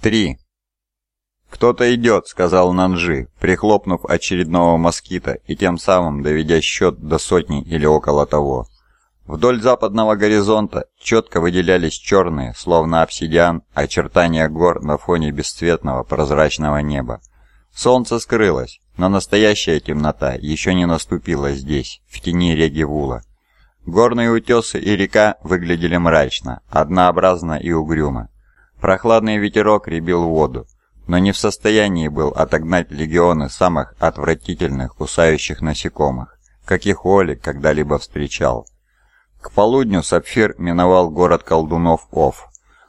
3. «Кто-то идет», — сказал Нанжи, прихлопнув очередного москита и тем самым доведя счет до сотни или около того. Вдоль западного горизонта четко выделялись черные, словно обсидиан, очертания гор на фоне бесцветного прозрачного неба. Солнце скрылось, но настоящая темнота еще не наступила здесь, в тени реки Вула. Горные утесы и река выглядели мрачно, однообразно и угрюмо. Прохладный ветерок ребил воду, но не в состоянии был отогнать легионы самых отвратительных кусающих насекомых, каких Оли когда-либо встречал. К полудню Сапфир миновал город колдунов Оф,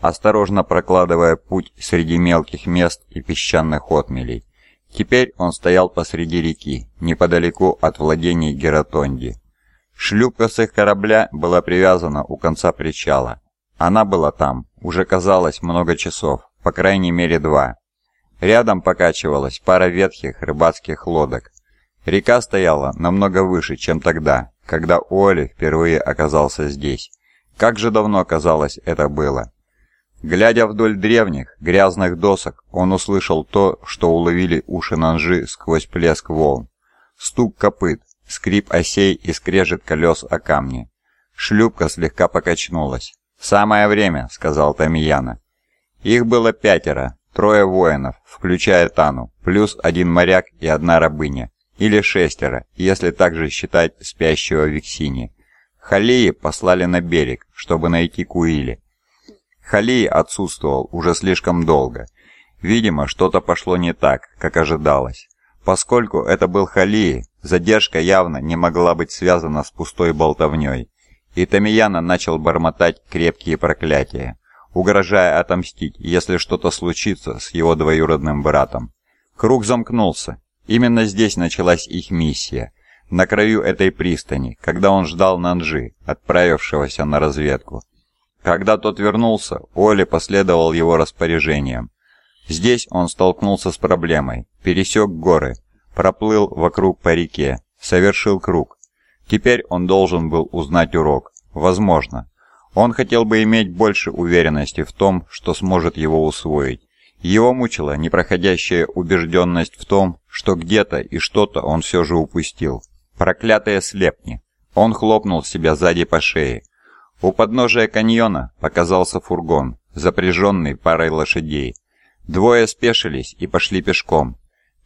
осторожно прокладывая путь среди мелких мест и песчаных отмелей. Теперь он стоял посреди реки, неподалеку от владений Гератонди. Шлюпка с их корабля была привязана у конца причала, она была там, уже казалось, много часов, по крайней мере два. Рядом покачивалась пара ветхих рыбацких лодок. Река стояла намного выше, чем тогда, когда Оли впервые оказался здесь. Как же давно, казалось, это было. Глядя вдоль древних, грязных досок, он услышал то, что уловили уши Нанжи сквозь плеск волн. Стук копыт, скрип осей и скрежет колес о камни. Шлюпка слегка покачнулась. «Самое время», — сказал Тамияна. Их было пятеро, трое воинов, включая Тану, плюс один моряк и одна рабыня. Или шестеро, если также считать спящего Виксини. Халии послали на берег, чтобы найти Куили. Халии отсутствовал уже слишком долго. Видимо, что-то пошло не так, как ожидалось. Поскольку это был Халии, задержка явно не могла быть связана с пустой болтовней. И Тамияна начал бормотать крепкие проклятия, угрожая отомстить, если что-то случится с его двоюродным братом. Круг замкнулся. Именно здесь началась их миссия, на краю этой пристани, когда он ждал Нанжи, отправившегося на разведку. Когда тот вернулся, Оли последовал его распоряжениям. Здесь он столкнулся с проблемой, пересек горы, проплыл вокруг по реке, совершил круг, Теперь он должен был узнать урок. Возможно. Он хотел бы иметь больше уверенности в том, что сможет его усвоить. Его мучила непроходящая убежденность в том, что где-то и что-то он все же упустил. Проклятые слепни. Он хлопнул себя сзади по шее. У подножия каньона показался фургон, запряженный парой лошадей. Двое спешились и пошли пешком.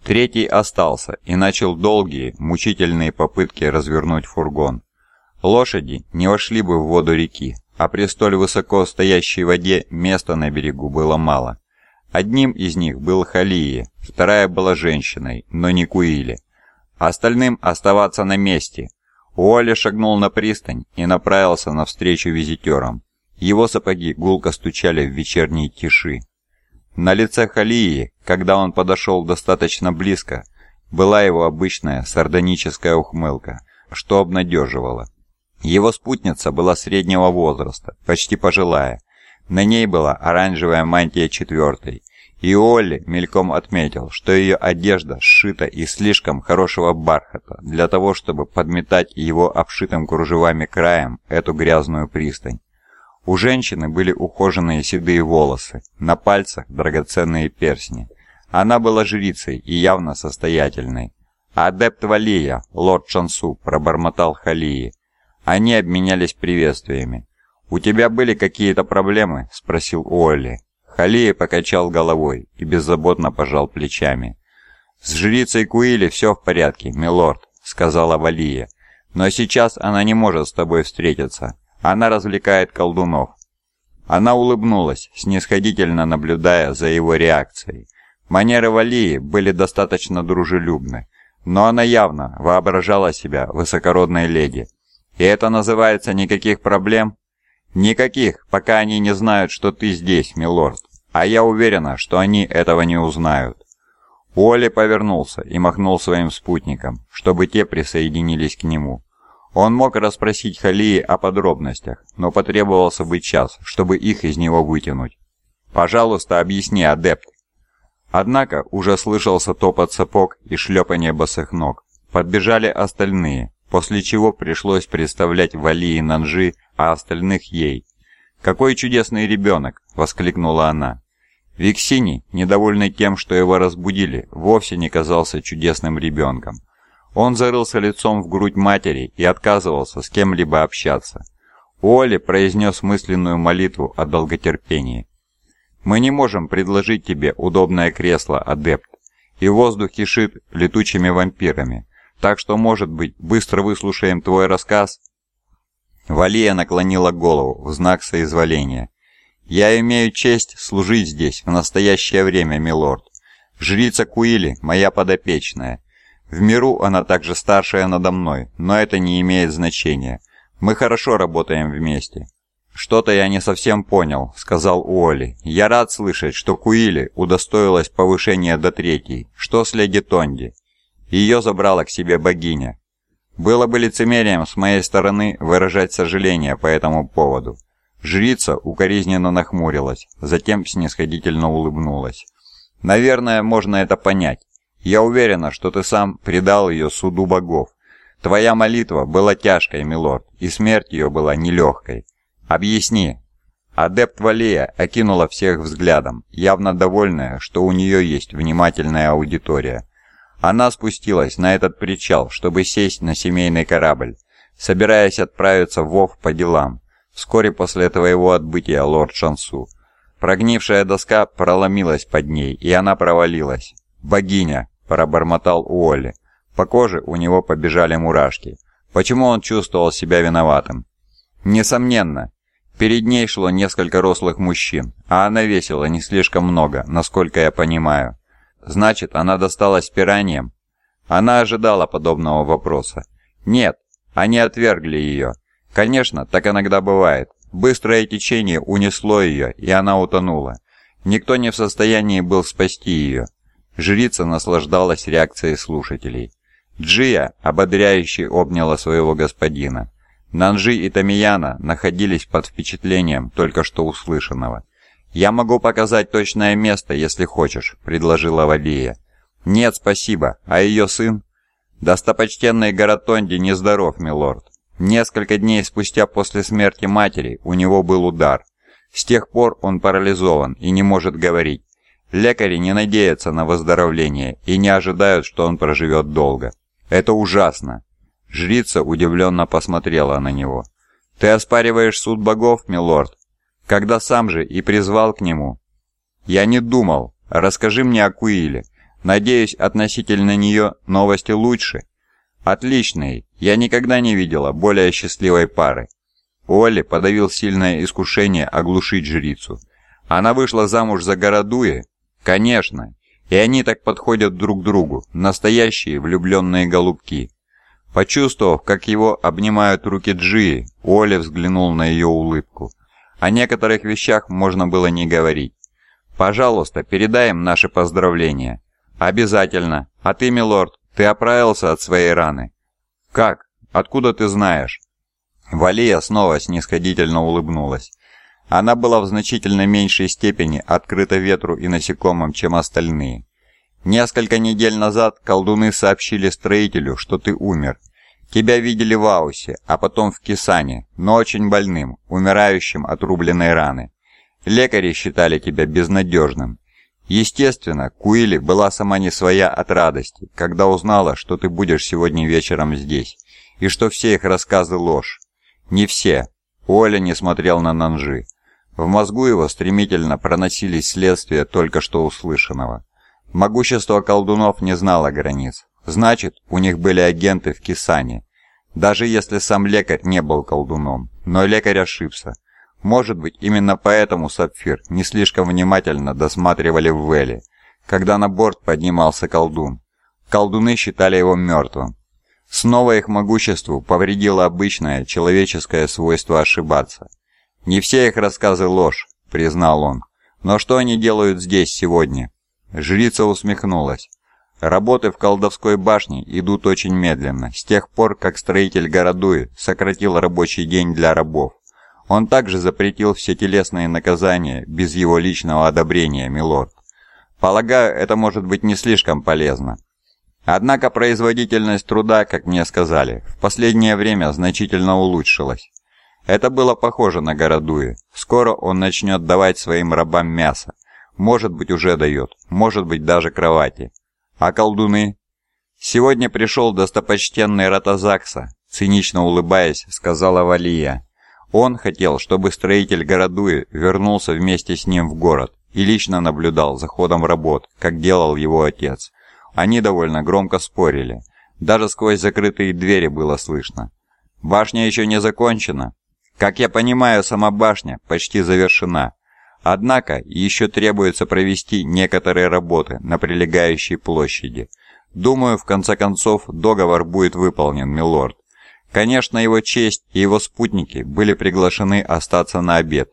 Третий остался и начал долгие, мучительные попытки развернуть фургон. Лошади не вошли бы в воду реки, а при столь высоко стоящей воде места на берегу было мало. Одним из них был Халии, вторая была женщиной, но не Куили. Остальным оставаться на месте. Уолли шагнул на пристань и направился навстречу визитерам. Его сапоги гулко стучали в вечерней тиши. На лице Халии, когда он подошел достаточно близко, была его обычная сардоническая ухмылка, что обнадеживало. Его спутница была среднего возраста, почти пожилая. На ней была оранжевая мантия четвертой, и Олли мельком отметил, что ее одежда сшита из слишком хорошего бархата для того, чтобы подметать его обшитым кружевами краем эту грязную пристань. У женщины были ухоженные седые волосы, на пальцах драгоценные перстни. Она была жрицей и явно состоятельной. «Адепт Валия, лорд Шансу», — пробормотал Халии. Они обменялись приветствиями. «У тебя были какие-то проблемы?» — спросил Уолли. Халия покачал головой и беззаботно пожал плечами. «С жрицей Куили все в порядке, милорд», — сказала Валия. «Но сейчас она не может с тобой встретиться. Она развлекает колдунов. Она улыбнулась, снисходительно наблюдая за его реакцией. Манеры Валии были достаточно дружелюбны, но она явно воображала себя высокородной леди. И это называется никаких проблем? Никаких, пока они не знают, что ты здесь, милорд. А я уверена, что они этого не узнают. Уолли повернулся и махнул своим спутникам, чтобы те присоединились к нему. Он мог расспросить Халии о подробностях, но потребовался бы час, чтобы их из него вытянуть. «Пожалуйста, объясни, адепт». Однако уже слышался топот сапог и шлепание босых ног. Подбежали остальные, после чего пришлось представлять Валии Нанжи, а остальных ей. «Какой чудесный ребенок!» — воскликнула она. Виксини, недовольный тем, что его разбудили, вовсе не казался чудесным ребенком. Он зарылся лицом в грудь матери и отказывался с кем-либо общаться. Уолли произнес мысленную молитву о долготерпении. «Мы не можем предложить тебе удобное кресло, адепт, и воздух кишит летучими вампирами, так что, может быть, быстро выслушаем твой рассказ?» Валия наклонила голову в знак соизволения. «Я имею честь служить здесь в настоящее время, милорд. Жрица Куили, моя подопечная. В миру она также старшая надо мной, но это не имеет значения. Мы хорошо работаем вместе». «Что-то я не совсем понял», — сказал Уолли. «Я рад слышать, что Куили удостоилась повышения до третьей. Что с леди Тонди?» Ее забрала к себе богиня. Было бы лицемерием с моей стороны выражать сожаление по этому поводу. Жрица укоризненно нахмурилась, затем снисходительно улыбнулась. «Наверное, можно это понять. Я уверена, что ты сам предал ее суду богов. Твоя молитва была тяжкой, милорд, и смерть ее была нелегкой. Объясни». Адепт Валея окинула всех взглядом, явно довольная, что у нее есть внимательная аудитория. Она спустилась на этот причал, чтобы сесть на семейный корабль, собираясь отправиться в Вов по делам, вскоре после твоего отбытия, лорд Шансу. Прогнившая доска проломилась под ней, и она провалилась. «Богиня!» – пробормотал Уолли. По коже у него побежали мурашки. Почему он чувствовал себя виноватым? Несомненно, перед ней шло несколько рослых мужчин, а она весила не слишком много, насколько я понимаю. Значит, она досталась пираньям? Она ожидала подобного вопроса. Нет, они отвергли ее. Конечно, так иногда бывает. Быстрое течение унесло ее, и она утонула. Никто не в состоянии был спасти ее. Жрица наслаждалась реакцией слушателей. Джия ободряюще обняла своего господина. Нанжи и Тамияна находились под впечатлением только что услышанного. «Я могу показать точное место, если хочешь», — предложила Валия. «Нет, спасибо. А ее сын?» «Достопочтенный Гаратонди нездоров, милорд. Несколько дней спустя после смерти матери у него был удар. С тех пор он парализован и не может говорить. Лекари не надеются на выздоровление и не ожидают, что он проживет долго. Это ужасно». Жрица удивленно посмотрела на него. «Ты оспариваешь суд богов, милорд?» когда сам же и призвал к нему. Я не думал. Расскажи мне о Куиле. Надеюсь, относительно нее новости лучше. Отличные. Я никогда не видела более счастливой пары. Олли подавил сильное искушение оглушить жрицу. Она вышла замуж за Городуе? Конечно. И они так подходят друг к другу, настоящие влюбленные голубки. Почувствовав, как его обнимают руки Джии, Оля взглянул на ее улыбку. О некоторых вещах можно было не говорить. Пожалуйста, передай им наши поздравления. Обязательно. А ты, милорд, ты оправился от своей раны. Как? Откуда ты знаешь? Валия снова снисходительно улыбнулась. Она была в значительно меньшей степени открыта ветру и насекомым, чем остальные. Несколько недель назад колдуны сообщили строителю, что ты умер, Тебя видели в Аусе, а потом в Кисане, но очень больным, умирающим от рубленной раны. Лекари считали тебя безнадежным. Естественно, Куили была сама не своя от радости, когда узнала, что ты будешь сегодня вечером здесь, и что все их рассказы ложь. Не все. Оля не смотрел на Нанжи. В мозгу его стремительно проносились следствия только что услышанного. Могущество колдунов не знало границ. Значит, у них были агенты в Кисане. Даже если сам лекарь не был колдуном. Но лекарь ошибся. Может быть, именно поэтому Сапфир не слишком внимательно досматривали в Веле, когда на борт поднимался колдун. Колдуны считали его мертвым. Снова их могуществу повредило обычное человеческое свойство ошибаться. «Не все их рассказы ложь», — признал он. «Но что они делают здесь сегодня?» Жрица усмехнулась. Работы в колдовской башне идут очень медленно, с тех пор, как строитель Городуи сократил рабочий день для рабов. Он также запретил все телесные наказания без его личного одобрения, милорд. Полагаю, это может быть не слишком полезно. Однако производительность труда, как мне сказали, в последнее время значительно улучшилась. Это было похоже на Городуи. Скоро он начнет давать своим рабам мясо. Может быть, уже дает, может быть, даже кровати. А колдуны? Сегодня пришел достопочтенный Ратазакса, цинично улыбаясь, сказала Валия. Он хотел, чтобы строитель Городуи вернулся вместе с ним в город и лично наблюдал за ходом работ, как делал его отец. Они довольно громко спорили. Даже сквозь закрытые двери было слышно. «Башня еще не закончена?» «Как я понимаю, сама башня почти завершена. Однако еще требуется провести некоторые работы на прилегающей площади. Думаю, в конце концов, договор будет выполнен, милорд. Конечно, его честь и его спутники были приглашены остаться на обед.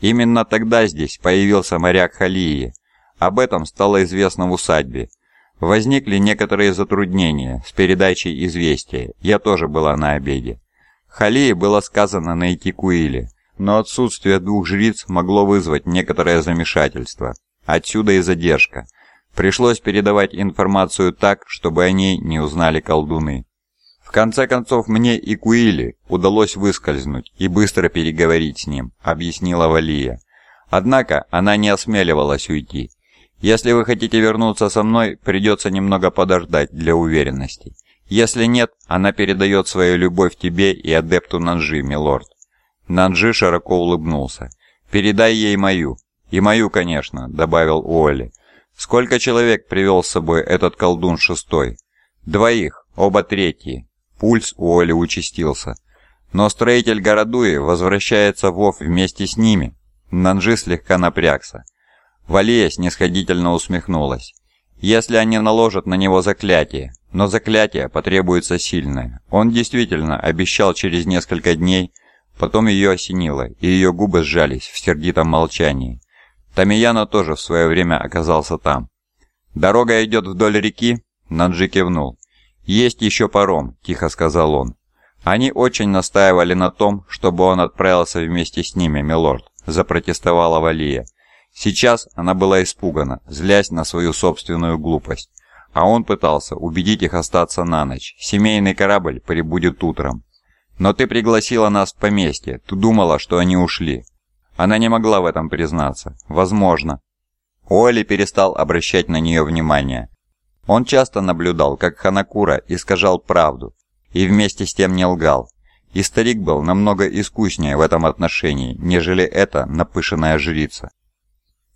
Именно тогда здесь появился моряк Халии. Об этом стало известно в усадьбе. Возникли некоторые затруднения с передачей известия. Я тоже была на обеде. Халии было сказано найти Куили, но отсутствие двух жриц могло вызвать некоторое замешательство. Отсюда и задержка. Пришлось передавать информацию так, чтобы о ней не узнали колдуны. В конце концов, мне и Куили удалось выскользнуть и быстро переговорить с ним, объяснила Валия. Однако она не осмеливалась уйти. Если вы хотите вернуться со мной, придется немного подождать для уверенности. Если нет, она передает свою любовь тебе и адепту Нанжи, милорд. Нанжи широко улыбнулся. «Передай ей мою». «И мою, конечно», — добавил Уолли. «Сколько человек привел с собой этот колдун шестой?» «Двоих, оба третьи. Пульс у Оли участился. Но строитель Городуи возвращается в Ов вместе с ними. Нанжи слегка напрягся. Валия снисходительно усмехнулась. Если они наложат на него заклятие, но заклятие потребуется сильное. Он действительно обещал через несколько дней, потом ее осенило, и ее губы сжались в сердитом молчании. Тамияна тоже в свое время оказался там. «Дорога идет вдоль реки?» Нанджи кивнул. «Есть еще паром», – тихо сказал он. «Они очень настаивали на том, чтобы он отправился вместе с ними, милорд», – запротестовала Валия. Сейчас она была испугана, злясь на свою собственную глупость. А он пытался убедить их остаться на ночь. Семейный корабль прибудет утром. «Но ты пригласила нас в поместье. Ты думала, что они ушли». Она не могла в этом признаться. «Возможно». Уолли перестал обращать на нее внимание. Он часто наблюдал, как Ханакура искажал правду, и вместе с тем не лгал. И старик был намного искуснее в этом отношении, нежели эта напышенная жрица.